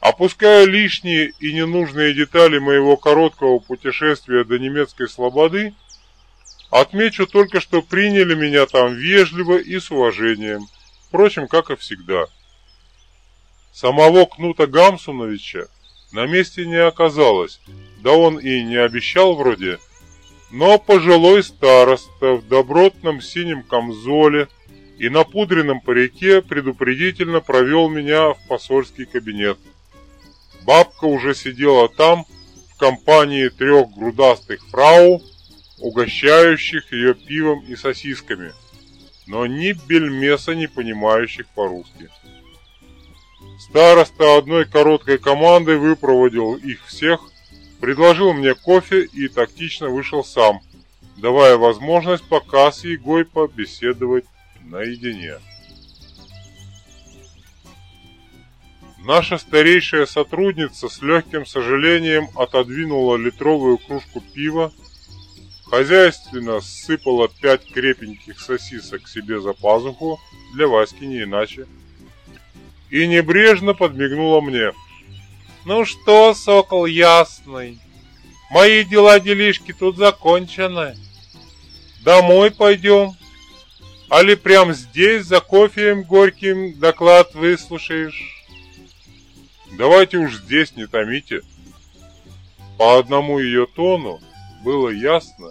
Опуская лишние и ненужные детали моего короткого путешествия до немецкой слободы, отмечу только, что приняли меня там вежливо и с уважением, впрочем, как и всегда. Самого Кнута Гамсуновича на месте не оказалось, да он и не обещал вроде, но пожилой староста в добротном синем камзоле и на пудренном парике предупредительно провел меня в посольский кабинет. Бабка уже сидела там в компании трех грудастых фрау, угощающих ее пивом и сосисками, но ни бельмеса не понимающих по-русски. Староста одной короткой командой выпроводил их всех, предложил мне кофе и тактично вышел сам, давая возможность пока с Егой побеседовать наедине. Наша старейшая сотрудница с легким сожалением отодвинула литровую кружку пива, хозяйственно сыпала пять крепеньких сосисок себе за пазуху, для Васьки не иначе, и небрежно подмигнула мне. «Ну что, сокол ясный, мои дела-делишки тут закончены. Домой пойдем, али прям здесь за кофеем горьким доклад выслушаешь?» Давайте уж здесь не томите. По одному ее тону было ясно,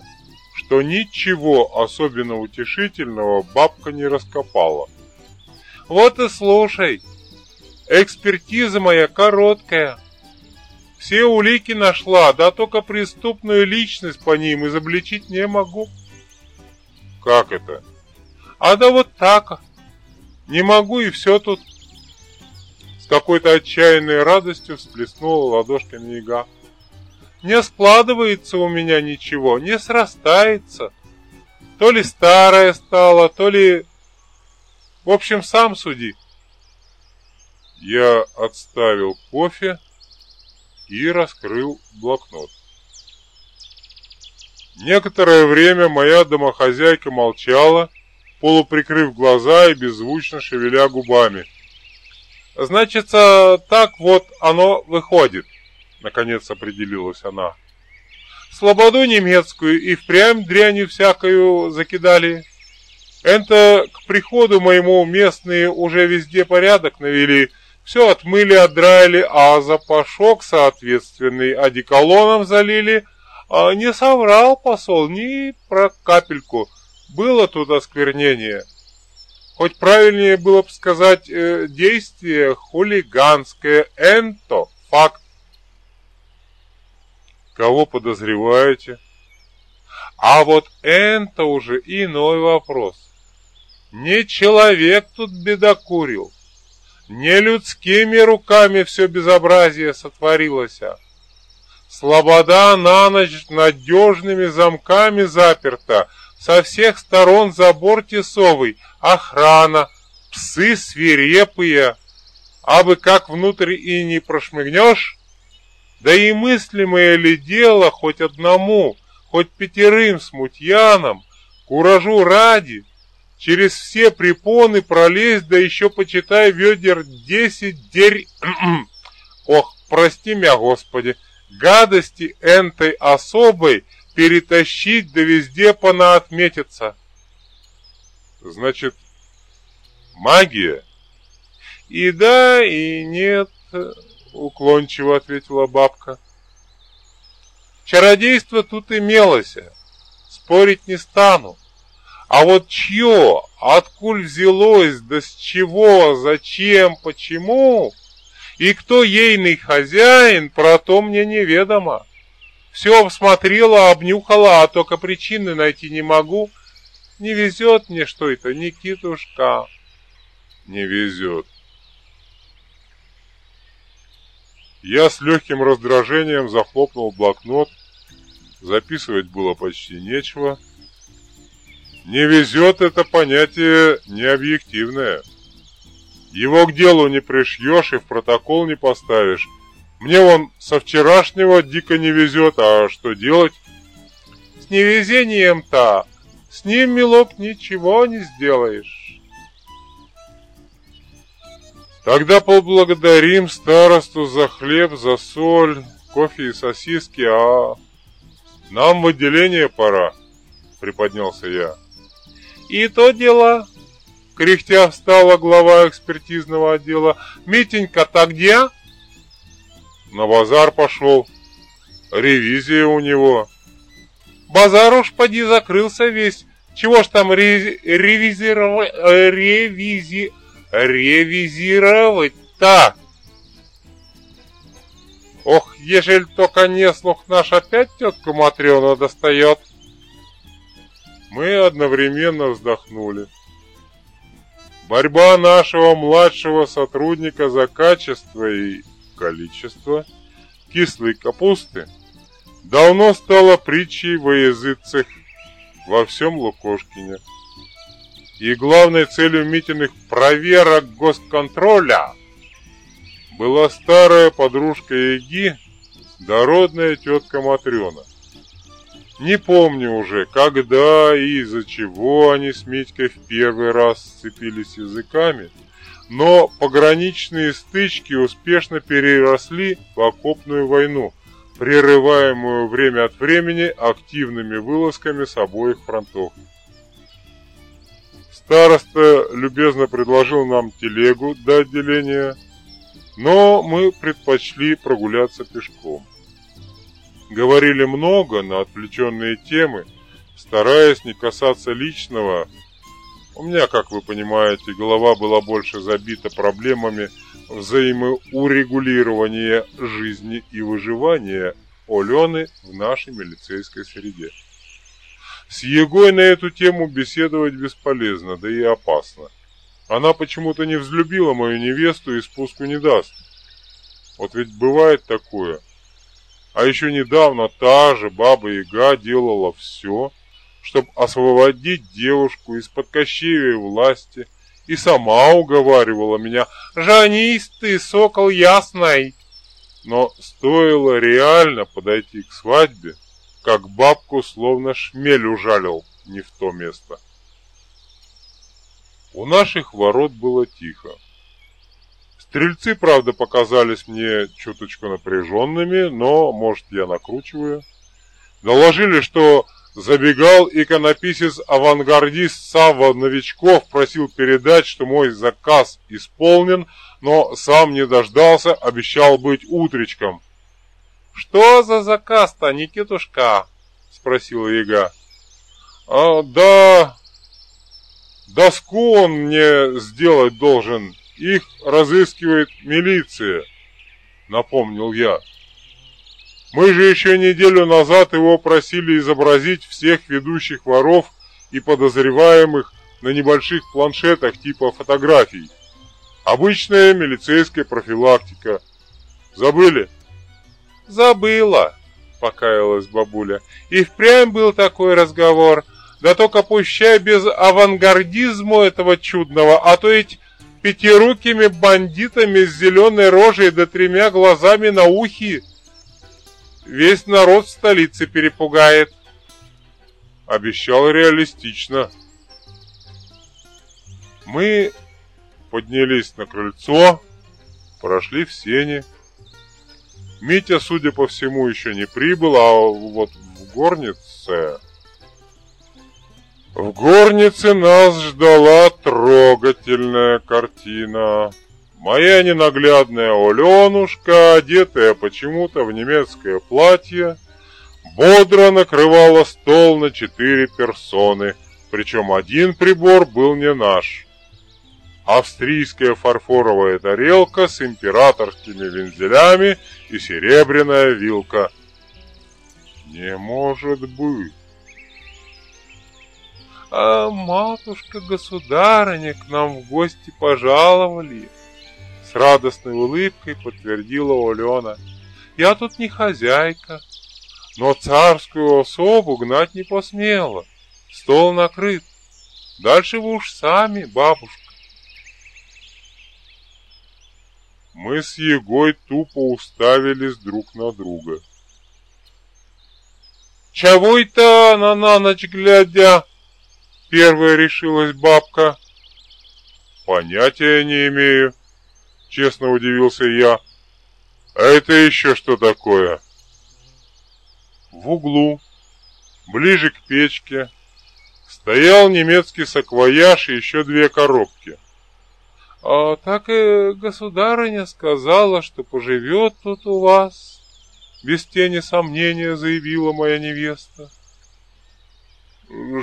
что ничего особенно утешительного бабка не раскопала. Вот и слушай, экспертиза моя короткая. Все улики нашла, да только преступную личность по ним изобличить не могу. Как это? А да вот так. Не могу и все тут какой-то отчаянной радостью всплеснула ладошками яга. Не складывается у меня ничего, не срастается. То ли старая стала, то ли... В общем, сам суди. Я отставил кофе и раскрыл блокнот. Некоторое время моя домохозяйка молчала, полуприкрыв глаза и беззвучно шевеля губами – Значит, так вот оно выходит, наконец определилась она. Слободу немецкую и впрямь дрянью всякую закидали. Это к приходу моему местные уже везде порядок навели, все отмыли, отдраили, а запашок соответственный одеколоном залили. А не соврал посол ни про капельку. Было тут осквернение. Хоть правильнее было бы сказать э, действие хулиганское, энто, факт. Кого подозреваете? А вот это уже иной вопрос. Не человек тут бедокурил, не людскими руками все безобразие сотворилось. А. Слобода на ночь надежными замками заперта, со всех сторон забор тесовый, охрана, псы свирепые, а бы как внутрь и не прошмыгнешь, да и мыслимое ли дело хоть одному, хоть пятерым смутьянам, куражу ради, через все препоны пролезть, да еще почитай ведер десять дерь... Ох, прости меня, Господи, гадости энтой особой перетащить, да везде понаотметиться. Значит, магия? И да, и нет, уклончиво ответила бабка. Чародейство тут имелось, спорить не стану. А вот чье, откуль взялось, да с чего, зачем, почему, и кто ейный хозяин, про то мне неведомо. Все обсмотрела, обнюхала, а только причины найти не могу. Не везет мне что это, Никитушка. Не везет. Я с легким раздражением захлопнул блокнот. Записывать было почти нечего. Не везет это понятие необъективное. Его к делу не пришьешь и в протокол не поставишь. Мне он со вчерашнего дико не везет, а что делать? С невезением-то с ним, милок, ничего не сделаешь. Тогда поблагодарим старосту за хлеб, за соль, кофе и сосиски, а нам в отделение пора, приподнялся я. И то дело, кряхтя встала глава экспертизного отдела. Митенька-то где? На базар пошел. Ревизия у него. Базар уж поди закрылся весь. Чего ж там ревизировать, ревизи, ревизировать-то? Ох, ежели только не слух наш опять тетку Матрёну достает. Мы одновременно вздохнули. Борьба нашего младшего сотрудника за качество и количество кислой капусты давно стала притчей во языцах во всем Лукошкине. И главной целью митиных проверок госконтроля была старая подружка Еги, дородная тетка Матрена. Не помню уже, когда и из-за чего они с Митькой в первый раз сцепились языками, но пограничные стычки успешно переросли в окопную войну, прерываемую время от времени активными вылазками с обоих фронтов. Староста любезно предложил нам телегу до отделения, но мы предпочли прогуляться пешком. Говорили много на отвлеченные темы, стараясь не касаться личного. У меня, как вы понимаете, голова была больше забита проблемами взаимоурегулирования жизни и выживания Олены в нашей милицейской среде. С Егой на эту тему беседовать бесполезно, да и опасно. Она почему-то не взлюбила мою невесту и спуску не даст. Вот ведь бывает такое – а еще недавно та же Баба-Яга делала все, чтобы освободить девушку из-под Кощеевой власти, и сама уговаривала меня «Жанись ты, сокол ясный!» Но стоило реально подойти к свадьбе, как бабку словно шмель ужалил не в то место. У наших ворот было тихо. Стрельцы, правда, показались мне чуточку напряженными, но, может, я накручиваю. Доложили, что забегал иконописец-авангардист Савва Новичков, просил передать, что мой заказ исполнен, но сам не дождался, обещал быть утречком. «Что за заказ-то, Никитушка?» — спросила Яга. «А, да... Доску он мне сделать должен, их разыскивает милиция, напомнил я. Мы же еще неделю назад его просили изобразить всех ведущих воров и подозреваемых на небольших планшетах типа фотографий. Обычная милицейская профилактика. Забыли? Забыла, покаялась бабуля. И впрямь был такой разговор. Да только пущай без авангардизма этого чудного, а то ведь пятирукими бандитами с зеленой рожей да тремя глазами на ухи. Весь народ в столице перепугает. Обещал реалистично. Мы поднялись на крыльцо, прошли в сени. Митя, судя по всему, еще не прибыл, а вот в горнице... В горнице нас ждала трогательная картина. Моя ненаглядная Оленушка, одетая почему-то в немецкое платье, бодро накрывала стол на четыре персоны, причем один прибор был не наш. Австрийская фарфоровая тарелка с императорскими вензелями и серебряная вилка. Не может быть а матушка-государыня к нам в гости пожаловали. С радостной улыбкой подтвердила Алена. Я тут не хозяйка, но царскую особу гнать не посмела. Стол накрыт. Дальше вы уж сами, бабушка. Мы с Егой тупо уставились друг на друга. «Чего это она на ночь глядя?» Первая решилась бабка. Понятия не имею. Честно удивился я. А это еще что такое? В углу, ближе к печке, стоял немецкий саквояж и еще две коробки. А так и государыня сказала, что поживет тут у вас, без тени сомнения заявила моя невеста.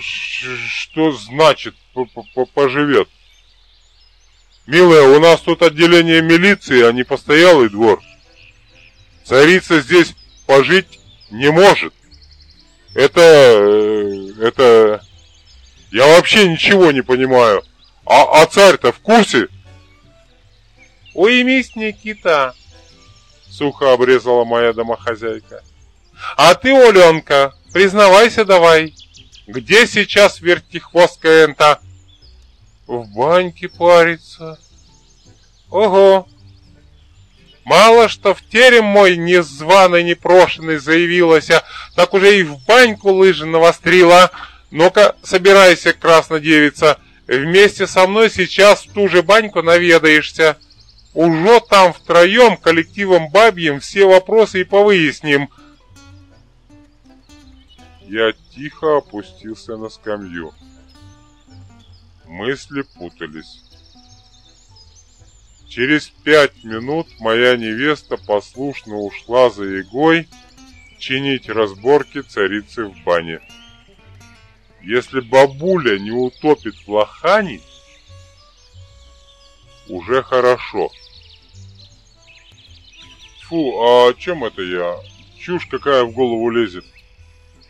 Что значит поживет? Милая, у нас тут отделение милиции, а не постоялый двор. Царица здесь пожить не может. Это... Э, это... Я вообще ничего не понимаю. А, а царь-то в курсе? Уймись, Никита, сухо обрезала моя домохозяйка. А ты, Оленка, признавайся давай, где сейчас вертихвостка энта? В баньке парится. Ого, Мало что в терем мой незваный, непрошенный заявилась, а так уже и в баньку лыжи навострила. Ну-ка, собирайся, краснодевица, вместе со мной сейчас в ту же баньку наведаешься. Уже там втроем, коллективом бабьим, все вопросы и повыясним. Я тихо опустился на скамью. Мысли путались. Через пять минут моя невеста послушно ушла за Егой чинить разборки царицы в бане. Если бабуля не утопит в лохани, уже хорошо. Фу, а чем это я? Чушь какая в голову лезет.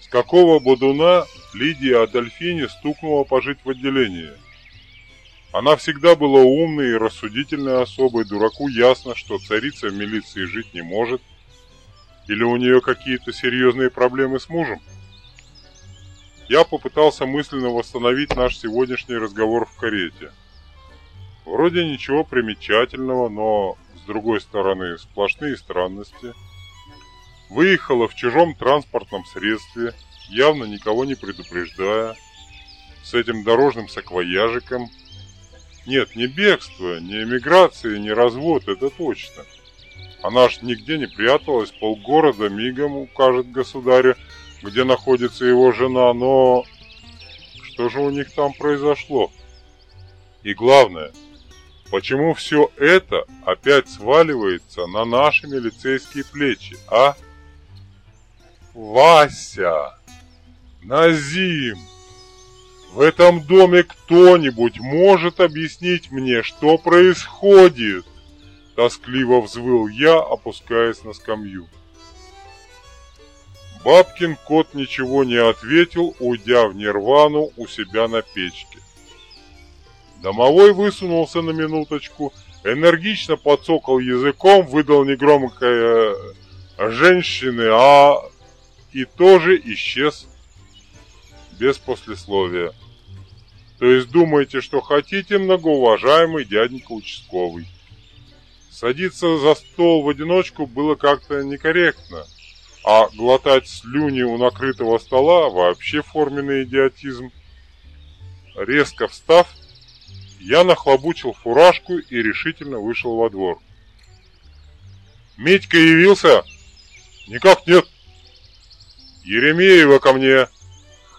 С какого бодуна Лидия Адольфини стукнула пожить в отделении? Она всегда была умной и рассудительной особой, дураку ясно, что царица в милиции жить не может. Или у нее какие-то серьезные проблемы с мужем? Я попытался мысленно восстановить наш сегодняшний разговор в карете. Вроде ничего примечательного, но, с другой стороны, сплошные странности. Выехала в чужом транспортном средстве, явно никого не предупреждая, с этим дорожным саквояжиком – нет, не бегство, не эмиграция, не развод, это точно. Она ж нигде не пряталась, полгорода мигом укажет государю, где находится его жена, но... Что же у них там произошло? И главное, почему все это опять сваливается на наши милицейские плечи, а? Вася! Назим! В этом доме кто-нибудь может объяснить мне, что происходит? Тоскливо взвыл я, опускаясь на скамью. Бабкин кот ничего не ответил, уйдя в нирвану у себя на печке. Домовой высунулся на минуточку, энергично подсокал языком, выдал негромкое «женщины», а и тоже исчез без послесловия. То есть думаете, что хотите, многоуважаемый дяденька участковый. Садиться за стол в одиночку было как-то некорректно, а глотать слюни у накрытого стола вообще форменный идиотизм. Резко встав, я нахлобучил фуражку и решительно вышел во двор. «Митька явился?» «Никак нет». «Еремеева ко мне!»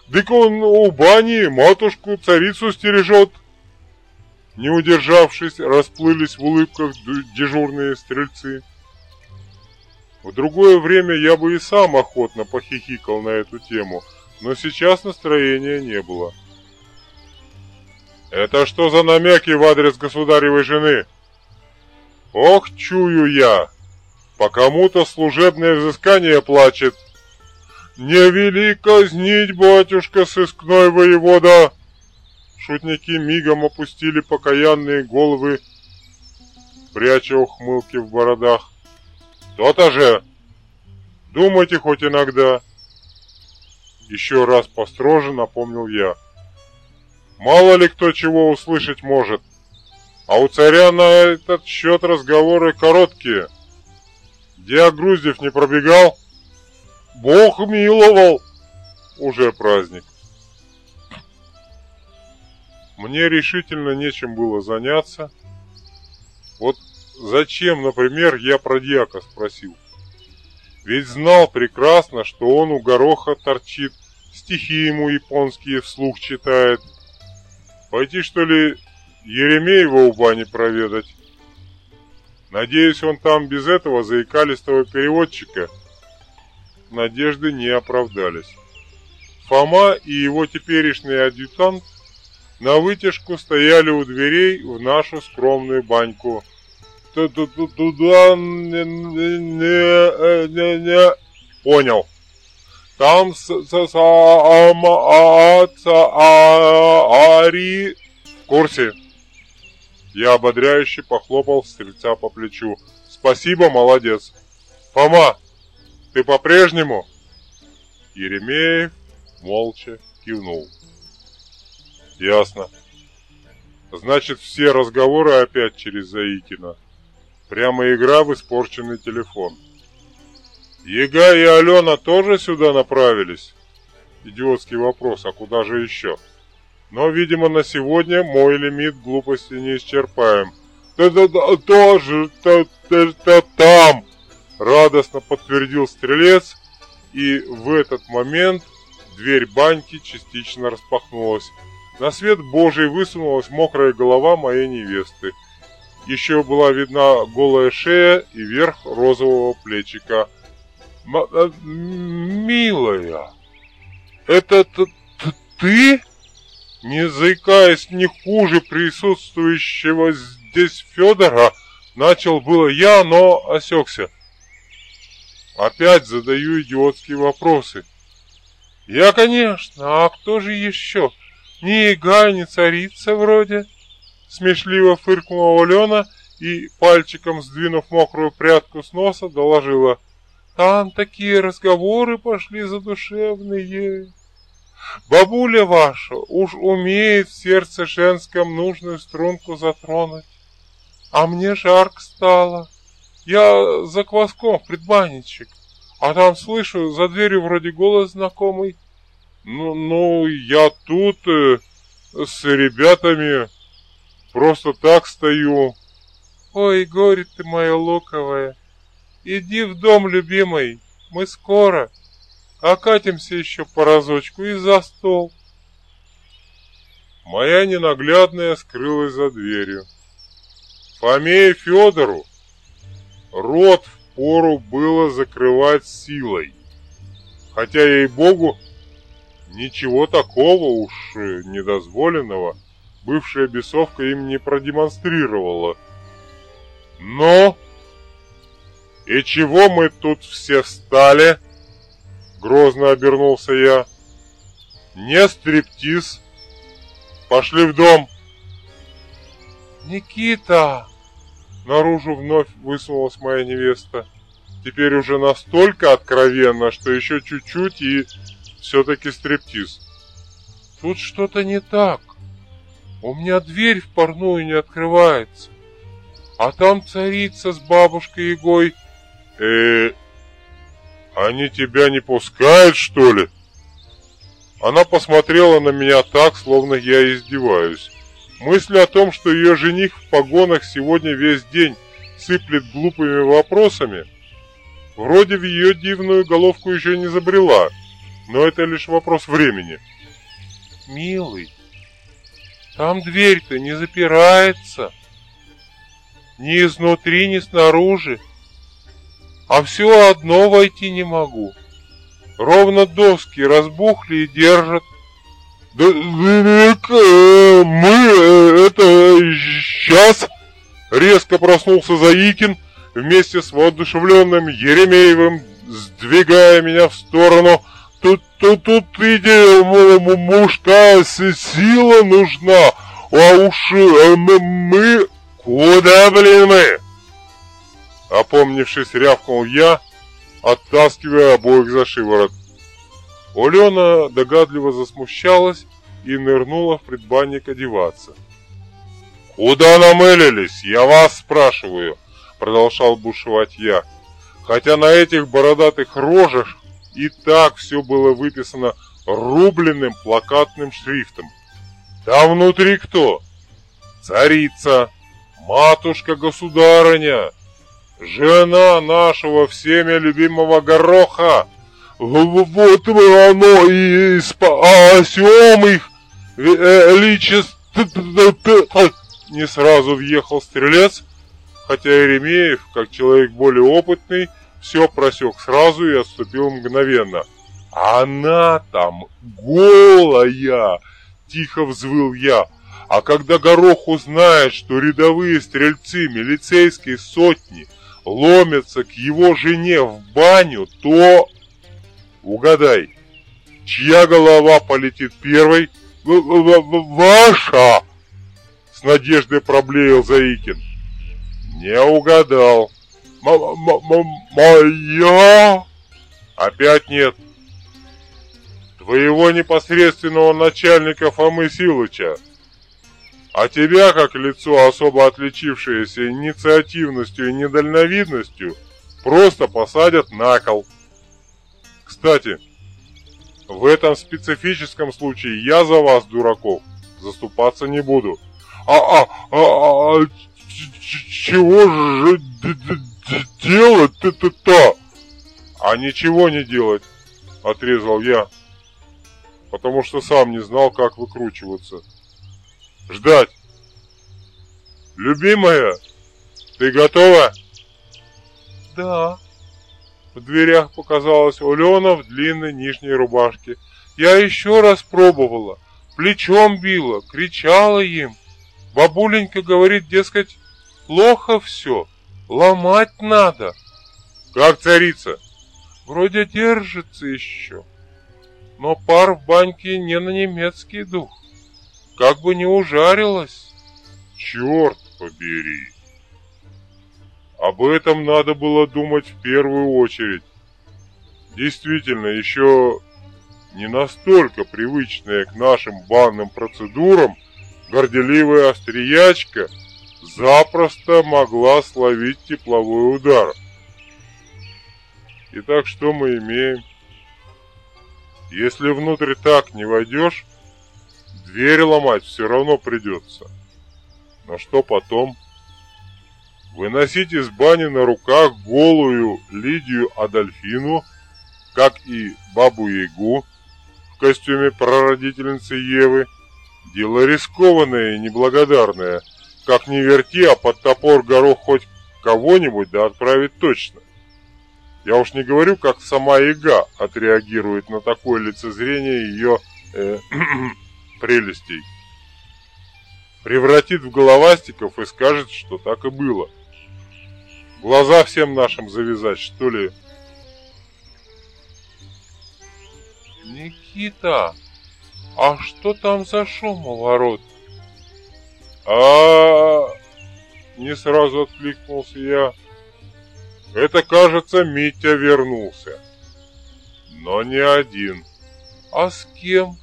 Дык он у бани матушку царицу стережет. Не удержавшись, расплылись в улыбках дежурные стрельцы. В другое время я бы и сам охотно похихикал на эту тему, но сейчас настроения не было. «Это что за намеки в адрес государевой жены?» «Ох, чую я! По кому-то служебное взыскание плачет!» «Не вели казнить, батюшка, сыскной воевода!» Шутники мигом опустили покаянные головы, пряча ухмылки в бородах. «То-то же! Думайте хоть иногда!» Еще раз построже напомнил я. «Мало ли кто чего услышать может, а у царя на этот счет разговоры короткие. Где Груздев не пробегал?» Бог миловал. Уже праздник. Мне решительно нечем было заняться. Вот зачем, например, я про дьяка спросил? Ведь знал прекрасно, что он у гороха торчит, стихи ему японские вслух читает. Пойти, что ли, Еремеева у бани проведать? Надеюсь, он там без этого заикалистого переводчика. Надежды не оправдались. Фома и его теперешний адъютант на вытяжку стояли у дверей в нашу скромную баньку. Туда не, не, не, не, понял. Там с, с, с а, а, ари в курсе. Я ободряюще похлопал стрельца по плечу. Спасибо, молодец. Фома, ты по-прежнему? Еремеев молча кивнул. Ясно. Значит, все разговоры опять через Заикина. Прямо игра в испорченный телефон. Ега и Алена тоже сюда направились? Идиотский вопрос, а куда же еще? Но, видимо, на сегодня мой лимит глупости не исчерпаем. Да-да-да, тоже, та-та-та там! Радостно подтвердил стрелец, и в этот момент дверь баньки частично распахнулась. На свет Божий высунулась мокрая голова моей невесты. Еще была видна голая шея и верх розового плечика. Э, «Милая, это ты?» Не заикаясь не хуже присутствующего здесь Федора, начал было я, но осекся. Опять задаю идиотские вопросы. Я, конечно, а кто же еще? Ни Ига, ни царица вроде. Смешливо фыркнула Алена и, пальчиком сдвинув мокрую прядку с носа, доложила. Там такие разговоры пошли задушевные. Бабуля ваша уж умеет в сердце женском нужную струнку затронуть. А мне жарко стало. Я за кваском в предбанничек, а там слышу за дверью вроде голос знакомый. Ну, ну, я тут э, с ребятами просто так стою. Ой, горе ты моя луковая. Иди в дом, любимый, мы скоро. Окатимся еще по разочку и за стол. Моя ненаглядная скрылась за дверью. Фомея Федору рот в пору было закрывать силой. Хотя, ей-богу, Ничего такого уж э, недозволенного бывшая бесовка им не продемонстрировала. Но... И чего мы тут все встали? Грозно обернулся я. Не стриптиз. Пошли в дом. Никита! Наружу вновь высунулась моя невеста. Теперь уже настолько откровенно, что еще чуть-чуть и все-таки стриптиз. Тут что-то не так. У меня дверь в парную не открывается. А там царица с бабушкой Егой. э они тебя не пускают, что ли? Она посмотрела на меня так, словно я издеваюсь. Мысль о том, что ее жених в погонах сегодня весь день сыплет глупыми вопросами, вроде в ее дивную головку еще не забрела но это лишь вопрос времени. Милый, там дверь-то не запирается. Ни изнутри, ни снаружи. А все одно войти не могу. Ровно доски разбухли и держат. Да, мы э, это сейчас резко проснулся Заикин вместе с воодушевленным Еремеевым, сдвигая меня в сторону Тут, тут, тут иди, мужская сила нужна, а уж э, мы, мы... Куда, блин, мы? Опомнившись, рявкнул я, оттаскивая обоих за шиворот. Алена догадливо засмущалась и нырнула в предбанник одеваться. «Куда намылились? Я вас спрашиваю!» Продолжал бушевать я. Хотя на этих бородатых рожах и так все было выписано рубленным плакатным шрифтом. Там внутри кто? Царица, матушка-государыня, жена нашего всеми любимого гороха, вот мы оно и спасем их, э, личество. Не сразу въехал стрелец, хотя Еремеев, как человек более опытный, все просек сразу и отступил мгновенно. «Она там голая!» — тихо взвыл я. А когда Горох узнает, что рядовые стрельцы милицейской сотни ломятся к его жене в баню, то... Угадай, чья голова полетит первой? Ваша! С надеждой проблеял Заикин. Не угадал. Моя? Опять нет. Твоего непосредственного начальника Фомы Силыча. А тебя, как лицо, особо отличившееся инициативностью и недальновидностью, просто посадят на кол. Кстати, в этом специфическом случае я за вас, дураков, заступаться не буду. А, а, а, а чего же делать-то-то? А ничего не делать, отрезал я, потому что сам не знал, как выкручиваться. Ждать. Любимая, ты готова? Да. В дверях показалась Алена в длинной нижней рубашке. Я еще раз пробовала, плечом била, кричала им. Бабуленька говорит, дескать, плохо все, ломать надо. Как царица? Вроде держится еще. Но пар в баньке не на немецкий дух. Как бы не ужарилась. Черт побери. Об этом надо было думать в первую очередь. Действительно, еще не настолько привычная к нашим банным процедурам, горделивая остриячка запросто могла словить тепловой удар. Итак, что мы имеем? Если внутрь так не войдешь, дверь ломать все равно придется. Но что потом? Выносить из бани на руках голую Лидию Адольфину, как и бабу-ягу в костюме прародительницы Евы, дело рискованное и неблагодарное. Как ни верти, а под топор горох хоть кого-нибудь да отправить точно. Я уж не говорю, как сама яга отреагирует на такое лицезрение ее э, прелестей. Превратит в головастиков и скажет, что так и было. Глаза всем нашим завязать, что ли? Никита, а что там за шум у ворот? А, не сразу откликнулся я. Это, кажется, Митя вернулся. Но не один. А с кем?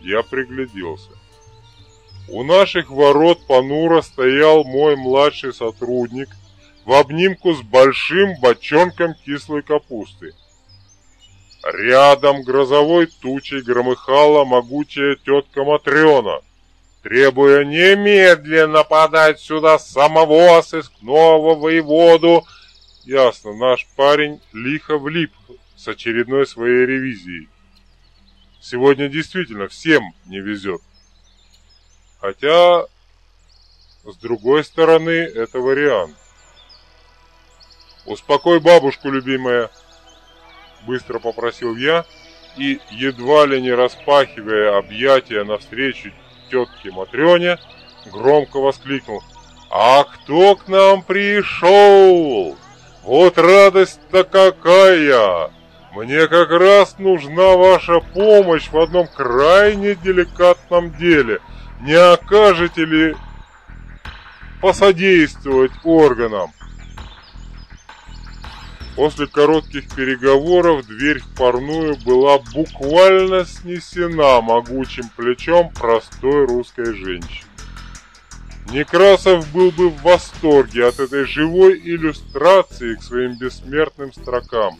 Я пригляделся. У наших ворот понуро стоял мой младший сотрудник в обнимку с большим бочонком кислой капусты. Рядом грозовой тучей громыхала могучая тетка Матрена, требуя немедленно подать сюда самого сыскного воеводу. Ясно, наш парень лихо влип с очередной своей ревизией. Сегодня действительно всем не везет. Хотя, с другой стороны, это вариант. «Успокой бабушку, любимая!» Быстро попросил я и, едва ли не распахивая объятия навстречу тетке Матрёне, громко воскликнул. «А кто к нам пришел? Вот радость-то какая! Мне как раз нужна ваша помощь в одном крайне деликатном деле — не окажете ли посодействовать органам? После коротких переговоров дверь в парную была буквально снесена могучим плечом простой русской женщины. Некрасов был бы в восторге от этой живой иллюстрации к своим бессмертным строкам.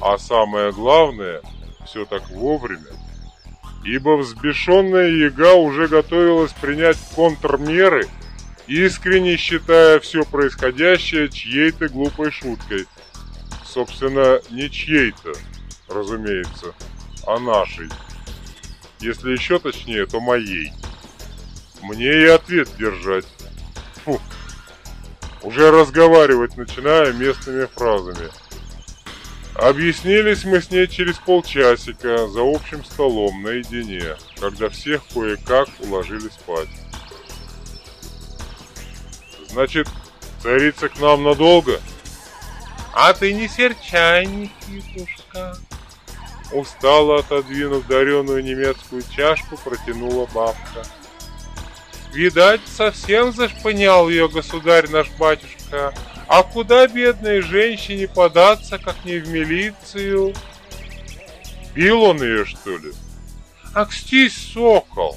А самое главное, все так вовремя ибо взбешенная яга уже готовилась принять контрмеры искренне считая все происходящее чьей-то глупой шуткой. Собственно, не чьей-то, разумеется, а нашей. Если еще точнее, то моей. Мне и ответ держать. Фу. Уже разговаривать начинаю местными фразами. Объяснились мы с ней через полчасика за общим столом наедине, когда всех кое-как уложили спать. Значит, царица к нам надолго? А ты не серчай, Никитушка. Устало отодвинув дареную немецкую чашку, протянула бабка. Видать, совсем зашпынял ее государь наш батюшка. А куда бедной женщине податься, как не в милицию? Бил он ее, что ли? Акстись, сокол!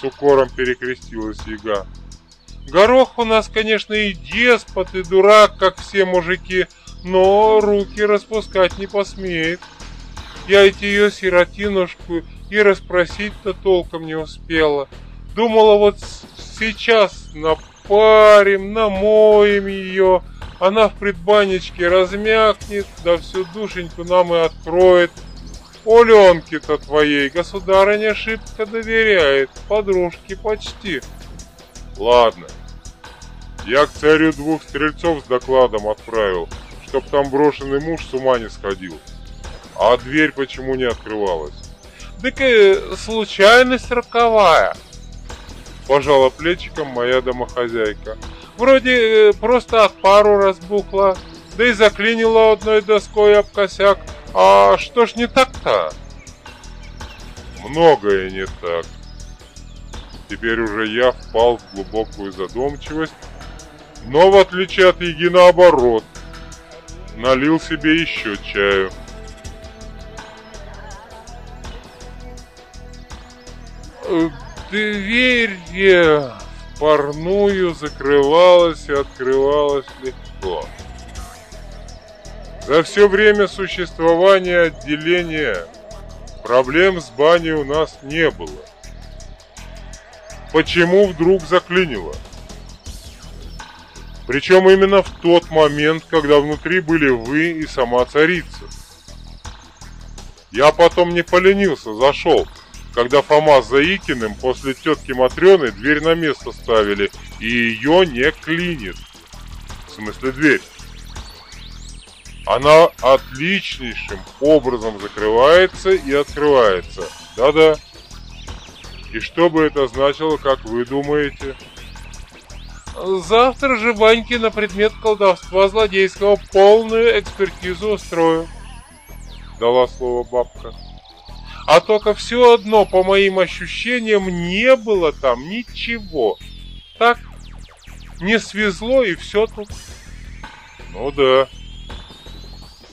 С укором перекрестилась яга. Горох у нас, конечно, и деспот, и дурак, как все мужики, но руки распускать не посмеет. Я эти ее сиротинушку и расспросить-то толком не успела. Думала, вот сейчас напарим, намоем ее, она в предбанничке размякнет, да всю душеньку нам и откроет. Оленке-то твоей государыня шибко доверяет, подружки почти. Ладно, я к царю двух стрельцов с докладом отправил, чтоб там брошенный муж с ума не сходил. А дверь почему не открывалась? Так и случайность роковая пожала плечиком моя домохозяйка. Вроде э, просто от пару разбухла, да и заклинила одной доской об косяк. А что ж не так-то? Многое не так. Теперь уже я впал в глубокую задумчивость, но в отличие от Еги наоборот, налил себе еще чаю. Э, Дверь в парную закрывалась и открывалась легко. За все время существования отделения проблем с баней у нас не было. Почему вдруг заклинило? Причем именно в тот момент, когда внутри были вы и сама царица. Я потом не поленился, зашел когда Фома с Заикиным после тетки Матрёны дверь на место ставили, и ее не клинит. В смысле дверь. Она отличнейшим образом закрывается и открывается. Да-да. И что бы это значило, как вы думаете? Завтра же Ваньке на предмет колдовства злодейского полную экспертизу устрою. Дала слово бабка. А только все одно, по моим ощущениям, не было там ничего. Так, не свезло и все тут. Ну да.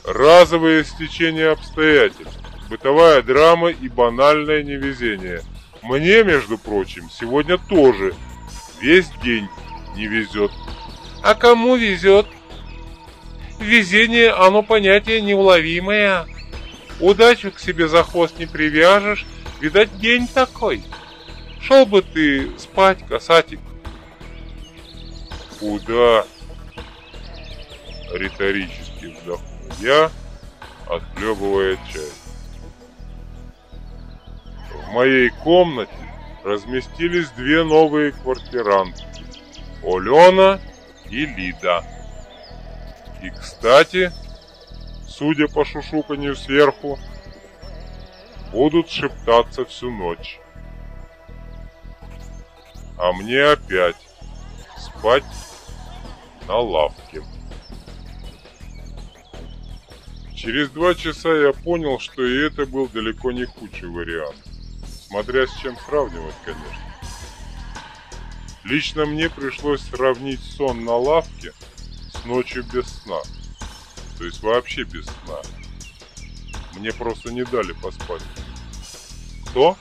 Разовое стечение обстоятельств, бытовая драма и банальное невезение. Мне, между прочим, сегодня тоже весь день не везет. А кому везет? Везение, оно понятие неуловимое. Удачу к себе за хвост не привяжешь, видать, день такой. Шел бы ты спать, касатик. Куда? Риторически вздохнул я, отхлебывая чай. В моей комнате разместились две новые квартирантки. Олена и Лида. И, кстати, судя по шушуканью сверху, будут шептаться всю ночь. А мне опять спать на лавке. Через два часа я понял, что и это был далеко не худший вариант. Смотря с чем сравнивать, конечно. Лично мне пришлось сравнить сон на лавке с ночью без сна то есть вообще без сна. Мне просто не дали поспать. Кто?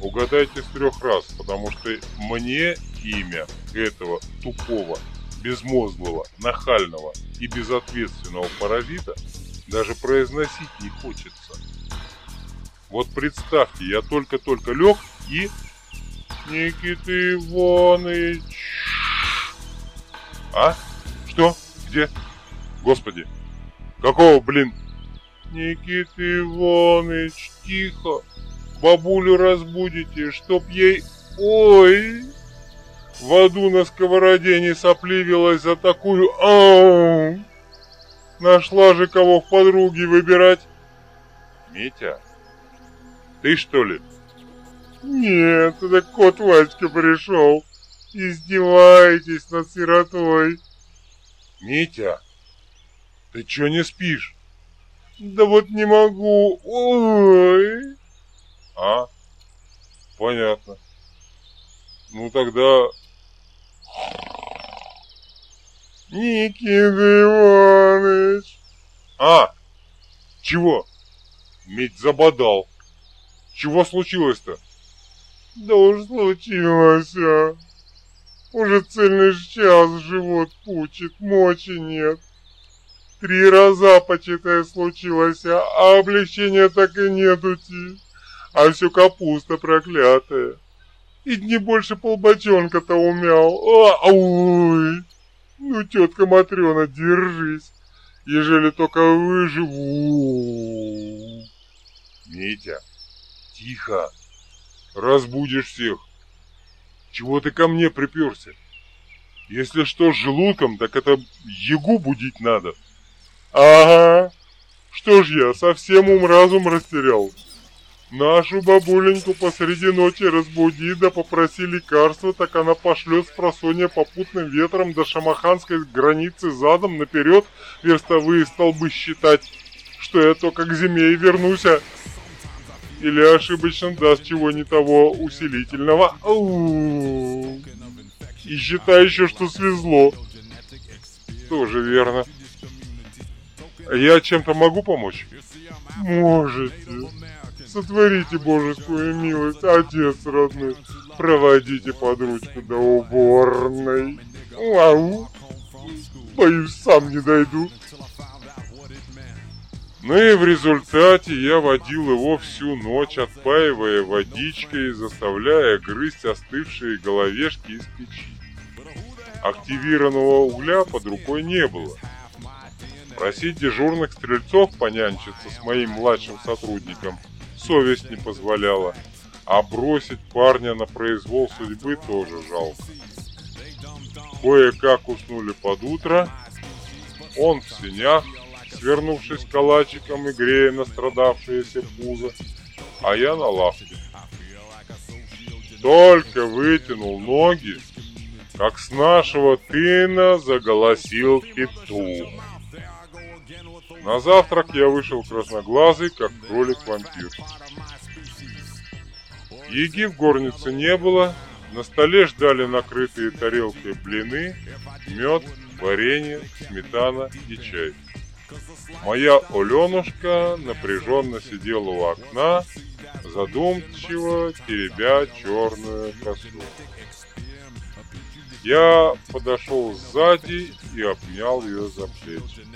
Угадайте с трех раз, потому что мне имя этого тупого, безмозглого, нахального и безответственного паразита даже произносить не хочется. Вот представьте, я только-только лег и... Никита Иванович, А? Что? Где? Господи! Какого, блин? Никита Иванович, тихо! Бабулю разбудите, чтоб ей... Ой! В аду на сковороде не сопливилась за такую... Ау! Нашла же кого в подруги выбирать. Митя, ты что ли? Нет, это кот Васька пришел. Издеваетесь над сиротой. Митя, ты чё не спишь? Да вот не могу. Ой. А? Понятно. Ну тогда... Никита Иванович. А? Чего? Медь забодал. Чего случилось-то? Да уж случилось, а. Уже цельный час живот пучит, мочи нет. Три раза, почитай, случилось, а, а облегчения так и нету, ти. А все капуста проклятая. И не больше полбочонка-то умял. А, ой! Ну, тетка Матрена, держись, ежели только выживу. Митя, тихо, разбудишь всех. Чего ты ко мне приперся? Если что с желудком, так это ягу будить надо. Ага, что ж я, совсем ум-разум растерял. Нашу бабуленьку посреди ночи разбуди, да попроси лекарства, так она пошлет с просонья попутным ветром до шамаханской границы задом наперед верстовые столбы считать, что я только к зиме и вернусь, а... Или ошибочно даст чего не того усилительного. Ау. И считай еще, что свезло. Тоже верно. Я чем-то могу помочь? Можете. Сотворите божескую милость, отец родной. Проводите под ручку до уборной. Ау. Боюсь, сам не дойду. Ну и в результате я водил его всю ночь, отпаивая водичкой и заставляя грызть остывшие головешки из печи. Активированного угля под рукой не было. Просить дежурных стрельцов понянчиться с моим младшим сотрудником – совесть не позволяла, а бросить парня на произвол судьбы тоже жалко. Кое-как уснули под утро, он в синях, свернувшись калачиком и грея настрадавшееся пузо, а я на лавке. Только вытянул ноги, как с нашего тына заголосил петух. На завтрак я вышел красноглазый, как кролик-вампир. Еги в горнице не было, на столе ждали накрытые тарелкой блины, мед, варенье, сметана и чай. Моя Оленушка напряженно сидела у окна, задумчиво теребя черную косу. Я подошел сзади и обнял ее за плечи.